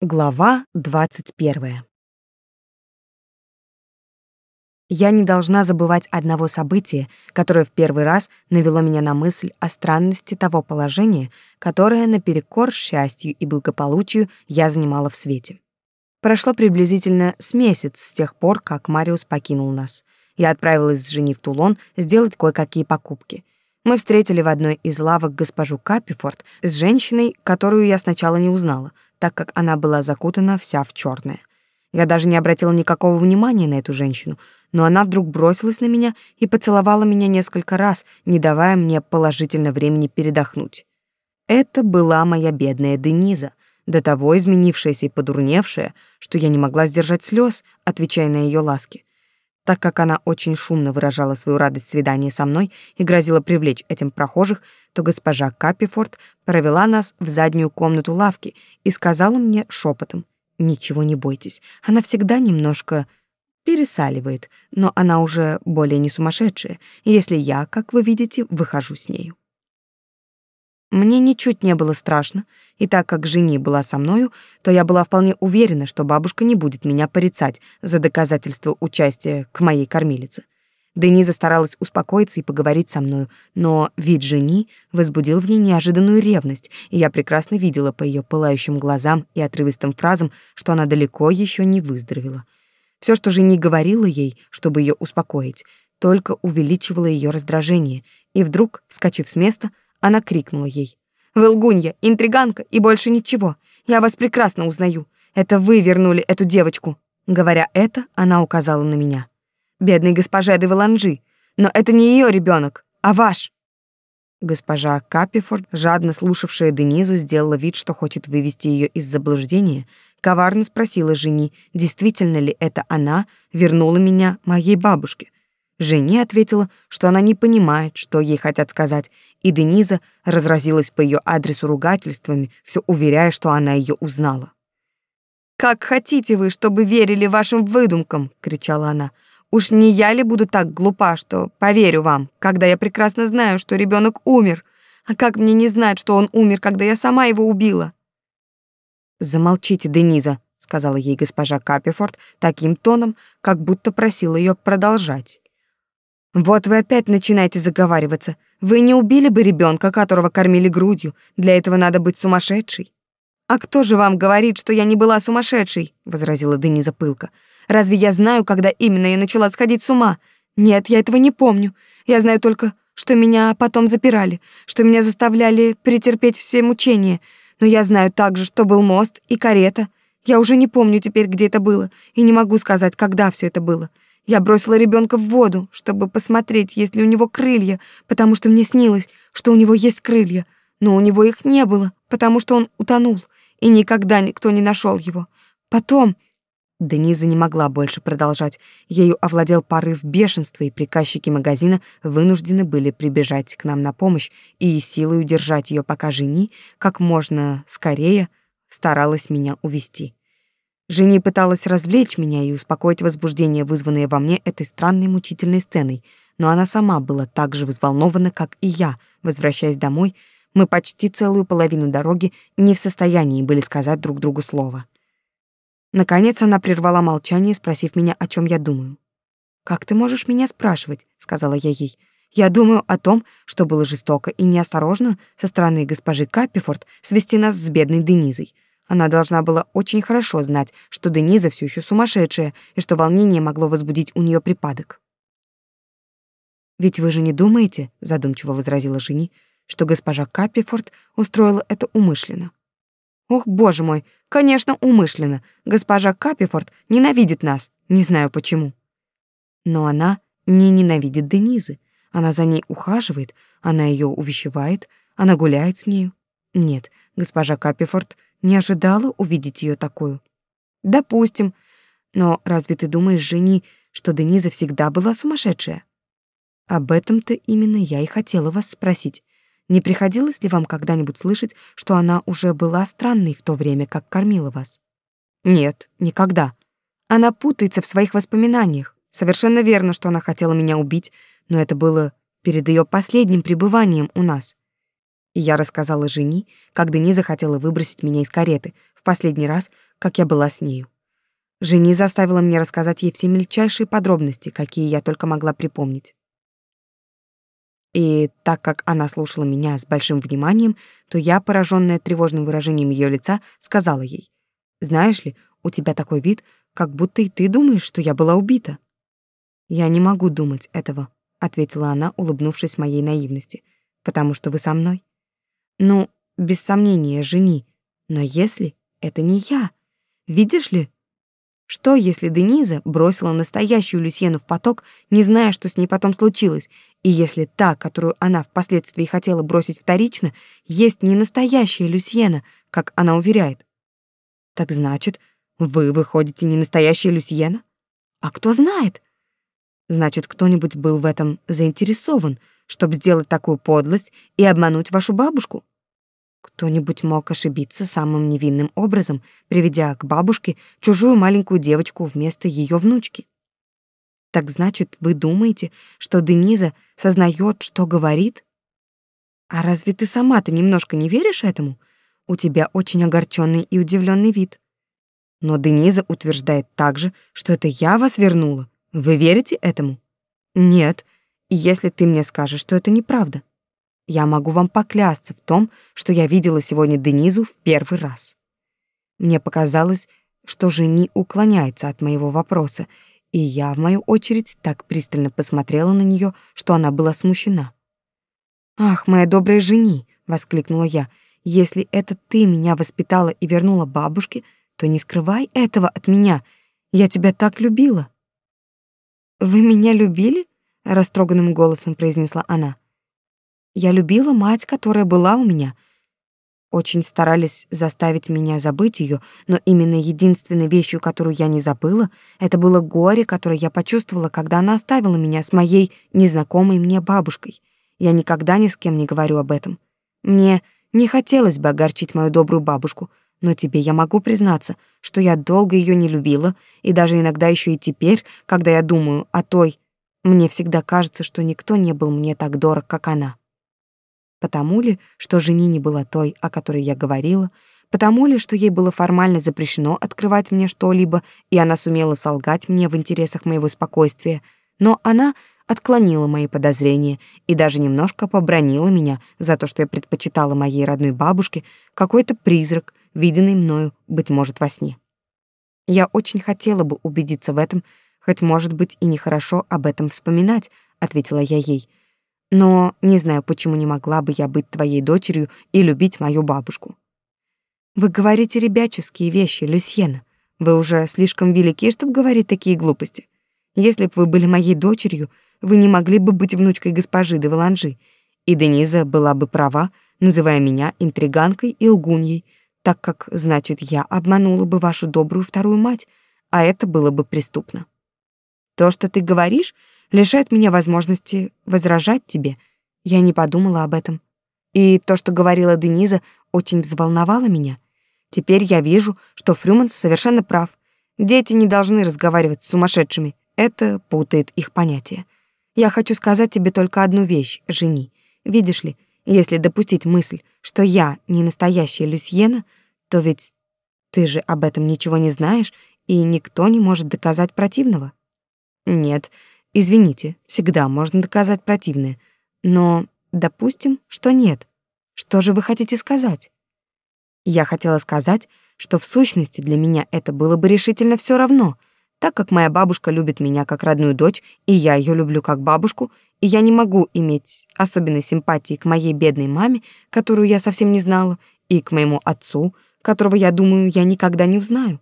Глава двадцать первая. Я не должна забывать одного события, которое в первый раз навело меня на мысль о странности того положения, которое наперекор счастью и благополучию я занимала в свете. Прошло приблизительно с месяц с тех пор, как Мариус покинул нас. Я отправилась с Жени в Тулон сделать кое-какие покупки. Мы встретили в одной из лавок госпожу Капифорд с женщиной, которую я сначала не узнала — так как она была закутана вся в черное. Я даже не обратила никакого внимания на эту женщину, но она вдруг бросилась на меня и поцеловала меня несколько раз, не давая мне положительно времени передохнуть. Это была моя бедная Дениза, до того изменившаяся и подурневшая, что я не могла сдержать слез, отвечая на ее ласки. Так как она очень шумно выражала свою радость свидания со мной и грозила привлечь этим прохожих, то госпожа Капифорд провела нас в заднюю комнату лавки и сказала мне шепотом: "Ничего не бойтесь. Она всегда немножко пересаливает, но она уже более не сумасшедшая, если я, как вы видите, выхожу с нею". Мне ничуть не было страшно, и так как жени была со мною, то я была вполне уверена, что бабушка не будет меня порицать за доказательство участия к моей кормилице. Дениза старалась успокоиться и поговорить со мною, но вид жени возбудил в ней неожиданную ревность, и я прекрасно видела по ее пылающим глазам и отрывистым фразам, что она далеко еще не выздоровела. Все, что жени говорила ей, чтобы ее успокоить, только увеличивало ее раздражение, и вдруг, вскочив с места, она крикнула ей. «Вы лгунья, интриганка и больше ничего. Я вас прекрасно узнаю. Это вы вернули эту девочку». Говоря это, она указала на меня. «Бедный госпожа де Валанжи. Но это не ее ребенок, а ваш». Госпожа Капифорд, жадно слушавшая Денизу, сделала вид, что хочет вывести ее из заблуждения, коварно спросила жени, действительно ли это она вернула меня моей бабушке. Жене ответила, что она не понимает, что ей хотят сказать, и Дениза разразилась по ее адресу ругательствами, все уверяя, что она ее узнала. «Как хотите вы, чтобы верили вашим выдумкам?» — кричала она. «Уж не я ли буду так глупа, что поверю вам, когда я прекрасно знаю, что ребенок умер? А как мне не знать, что он умер, когда я сама его убила?» «Замолчите, Дениза», — сказала ей госпожа Капифорд таким тоном, как будто просила ее продолжать. «Вот вы опять начинаете заговариваться. Вы не убили бы ребенка, которого кормили грудью. Для этого надо быть сумасшедшей. А кто же вам говорит, что я не была сумасшедшей? возразила Дениза пылко. Разве я знаю, когда именно я начала сходить с ума? Нет, я этого не помню. Я знаю только, что меня потом запирали, что меня заставляли претерпеть все мучения. Но я знаю также, что был мост и карета. Я уже не помню теперь, где это было, и не могу сказать, когда все это было. Я бросила ребенка в воду, чтобы посмотреть, есть ли у него крылья, потому что мне снилось, что у него есть крылья, но у него их не было, потому что он утонул, и никогда никто не нашел его. Потом Дениза не могла больше продолжать. Ею овладел порыв бешенства, и приказчики магазина вынуждены были прибежать к нам на помощь и силой удержать ее, пока жени как можно скорее старалась меня увести. Жени пыталась развлечь меня и успокоить возбуждение, вызванное во мне этой странной мучительной сценой, но она сама была так же взволнована, как и я. Возвращаясь домой, мы почти целую половину дороги не в состоянии были сказать друг другу слова. Наконец она прервала молчание, спросив меня, о чем я думаю. «Как ты можешь меня спрашивать?» — сказала я ей. «Я думаю о том, что было жестоко и неосторожно со стороны госпожи Каппифорд свести нас с бедной Денизой. Она должна была очень хорошо знать, что Дениза все еще сумасшедшая и что волнение могло возбудить у нее припадок. «Ведь вы же не думаете, — задумчиво возразила Жени, — что госпожа Каппифорд устроила это умышленно?» «Ох, боже мой, конечно, умышленно. Госпожа Каппифорд ненавидит нас, не знаю почему». Но она не ненавидит Денизы. Она за ней ухаживает, она ее увещевает, она гуляет с нею. Нет, госпожа Каппифорд — не ожидала увидеть ее такую. Допустим. Но разве ты думаешь, Жени, что Дениза всегда была сумасшедшая? Об этом-то именно я и хотела вас спросить. Не приходилось ли вам когда-нибудь слышать, что она уже была странной в то время, как кормила вас? Нет, никогда. Она путается в своих воспоминаниях. Совершенно верно, что она хотела меня убить, но это было перед ее последним пребыванием у нас. И я рассказала Жени, как Дениза хотела выбросить меня из кареты. В последний раз, как я была с нею. Жени заставила меня рассказать ей все мельчайшие подробности, какие я только могла припомнить. И так как она слушала меня с большим вниманием, то я, пораженная тревожным выражением ее лица, сказала ей, «Знаешь ли, у тебя такой вид, как будто и ты думаешь, что я была убита». «Я не могу думать этого», — ответила она, улыбнувшись моей наивности, «потому что вы со мной». «Ну, без сомнения, жени, но если это не я, видишь ли, что, если Дениза бросила настоящую Люсьену в поток, не зная, что с ней потом случилось, и если та, которую она впоследствии хотела бросить вторично, есть не настоящая Люсьена, как она уверяет? Так значит, вы выходите не настоящая Люсьена? А кто знает? Значит, кто-нибудь был в этом заинтересован, чтобы сделать такую подлость и обмануть вашу бабушку? Кто-нибудь мог ошибиться самым невинным образом, приведя к бабушке чужую маленькую девочку вместо ее внучки. Так значит, вы думаете, что Дениза сознает, что говорит? А разве ты сама-то немножко не веришь этому? У тебя очень огорченный и удивленный вид. Но Дениза утверждает также, что это я вас вернула. Вы верите этому? Нет. И если ты мне скажешь, что это неправда, я могу вам поклясться в том, что я видела сегодня Денизу в первый раз. Мне показалось, что жени уклоняется от моего вопроса, и я, в мою очередь, так пристально посмотрела на нее, что она была смущена. «Ах, моя добрая жени!» — воскликнула я. «Если это ты меня воспитала и вернула бабушке, то не скрывай этого от меня. Я тебя так любила». «Вы меня любили?» — растроганным голосом произнесла она. Я любила мать, которая была у меня. Очень старались заставить меня забыть ее, но именно единственной вещью, которую я не забыла, это было горе, которое я почувствовала, когда она оставила меня с моей незнакомой мне бабушкой. Я никогда ни с кем не говорю об этом. Мне не хотелось бы огорчить мою добрую бабушку, но тебе я могу признаться, что я долго ее не любила, и даже иногда еще и теперь, когда я думаю о той, мне всегда кажется, что никто не был мне так дорог, как она. Потому ли, что жени не была той, о которой я говорила, потому ли, что ей было формально запрещено открывать мне что-либо, и она сумела солгать мне в интересах моего спокойствия, но она отклонила мои подозрения и даже немножко побронила меня за то, что я предпочитала моей родной бабушке какой-то призрак, виденный мною, быть может, во сне. Я очень хотела бы убедиться в этом, хоть, может быть, и нехорошо об этом вспоминать, ответила я ей, но не знаю, почему не могла бы я быть твоей дочерью и любить мою бабушку. Вы говорите ребяческие вещи, Люсьена. Вы уже слишком велики, чтобы говорить такие глупости. Если бы вы были моей дочерью, вы не могли бы быть внучкой госпожи де Валанжи, и Дениза была бы права, называя меня интриганкой и лгуньей, так как, значит, я обманула бы вашу добрую вторую мать, а это было бы преступно. То, что ты говоришь, лишает меня возможности возражать тебе. Я не подумала об этом. И то, что говорила Дениза, очень взволновало меня. Теперь я вижу, что Фрюманс совершенно прав. Дети не должны разговаривать с сумасшедшими. Это путает их понятия. Я хочу сказать тебе только одну вещь, жени. Видишь ли, если допустить мысль, что я не настоящая Люсьена, то ведь ты же об этом ничего не знаешь, и никто не может доказать противного. Нет, Извините, всегда можно доказать противное. Но допустим, что нет. Что же вы хотите сказать? Я хотела сказать, что в сущности для меня это было бы решительно все равно, так как моя бабушка любит меня как родную дочь, и я ее люблю как бабушку, и я не могу иметь особенной симпатии к моей бедной маме, которую я совсем не знала, и к моему отцу, которого, я думаю, я никогда не узнаю.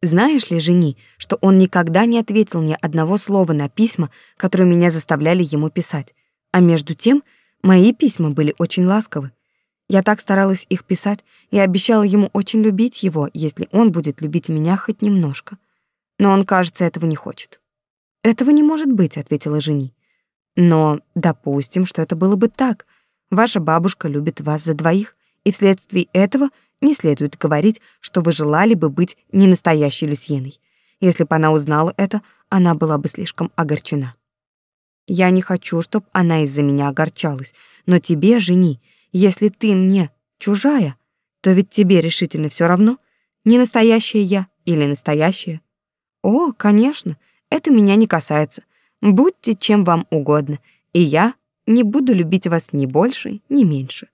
Знаешь ли, жени, что он никогда не ответил ни одного слова на письма, которые меня заставляли ему писать. А между тем, мои письма были очень ласковы. Я так старалась их писать и обещала ему очень любить его, если он будет любить меня хоть немножко. Но он, кажется, этого не хочет. Этого не может быть, ответила жени. Но допустим, что это было бы так. Ваша бабушка любит вас за двоих, и вследствие этого — не следует говорить, что вы желали бы быть не настоящей Люсьеной. Если бы она узнала это, она была бы слишком огорчена. Я не хочу, чтобы она из-за меня огорчалась, но тебе, жени, если ты мне чужая, то ведь тебе решительно все равно, не настоящая я или настоящая? О, конечно, это меня не касается. Будьте чем вам угодно, и я не буду любить вас ни больше, ни меньше.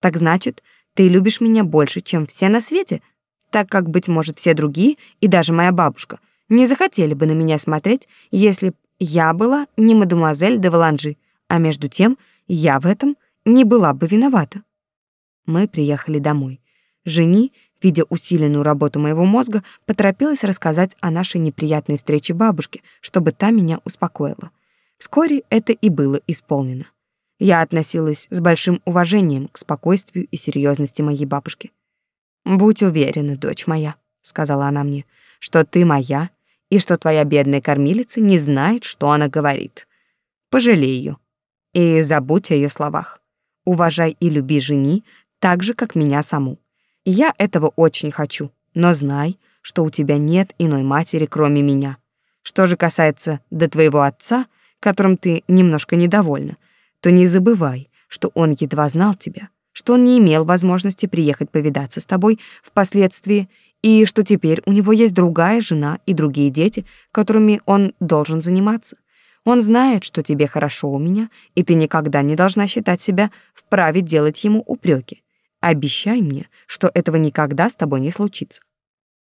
Так значит, ты любишь меня больше, чем все на свете, так как, быть может, все другие, и даже моя бабушка, не захотели бы на меня смотреть, если б я была не мадемуазель де Валанжи, а между тем я в этом не была бы виновата. Мы приехали домой. Жени, видя усиленную работу моего мозга, поторопилась рассказать о нашей неприятной встрече бабушке, чтобы та меня успокоила. Вскоре это и было исполнено. Я относилась с большим уважением к спокойствию и серьезности моей бабушки. «Будь уверена, дочь моя», — сказала она мне, — «что ты моя и что твоя бедная кормилица не знает, что она говорит. Пожалей ее и забудь о ее словах. Уважай и люби жени так же, как меня саму. Я этого очень хочу, но знай, что у тебя нет иной матери, кроме меня. Что же касается до твоего отца, которым ты немножко недовольна, то не забывай, что он едва знал тебя, что он не имел возможности приехать повидаться с тобой впоследствии, и что теперь у него есть другая жена и другие дети, которыми он должен заниматься. Он знает, что тебе хорошо у меня, и ты никогда не должна считать себя вправе делать ему упреки. Обещай мне, что этого никогда с тобой не случится.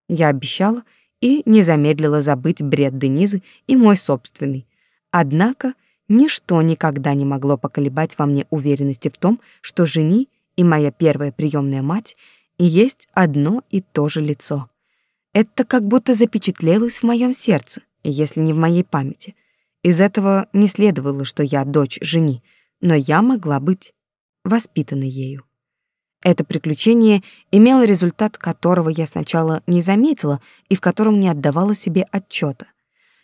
Я обещала и не замедлила забыть бред Денизы и мой собственный. Однако ничто никогда не могло поколебать во мне уверенности в том, что жени и моя первая приемная мать есть одно и то же лицо. Это как будто запечатлелось в моем сердце, если не в моей памяти. Из этого не следовало, что я дочь жени, но я могла быть воспитанной ею. Это приключение имело результат, которого я сначала не заметила и в котором не отдавала себе отчета.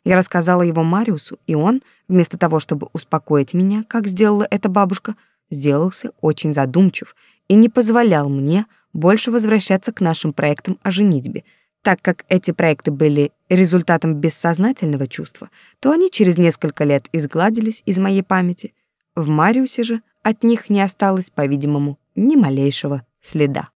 Я рассказала его Мариусу, и он, вместо того, чтобы успокоить меня, как сделала эта бабушка, сделался очень задумчив и не позволял мне больше возвращаться к нашим проектам о женитьбе. Так как эти проекты были результатом бессознательного чувства, то они через несколько лет изгладились из моей памяти. В Мариусе же от них не осталось, по-видимому, ни малейшего следа.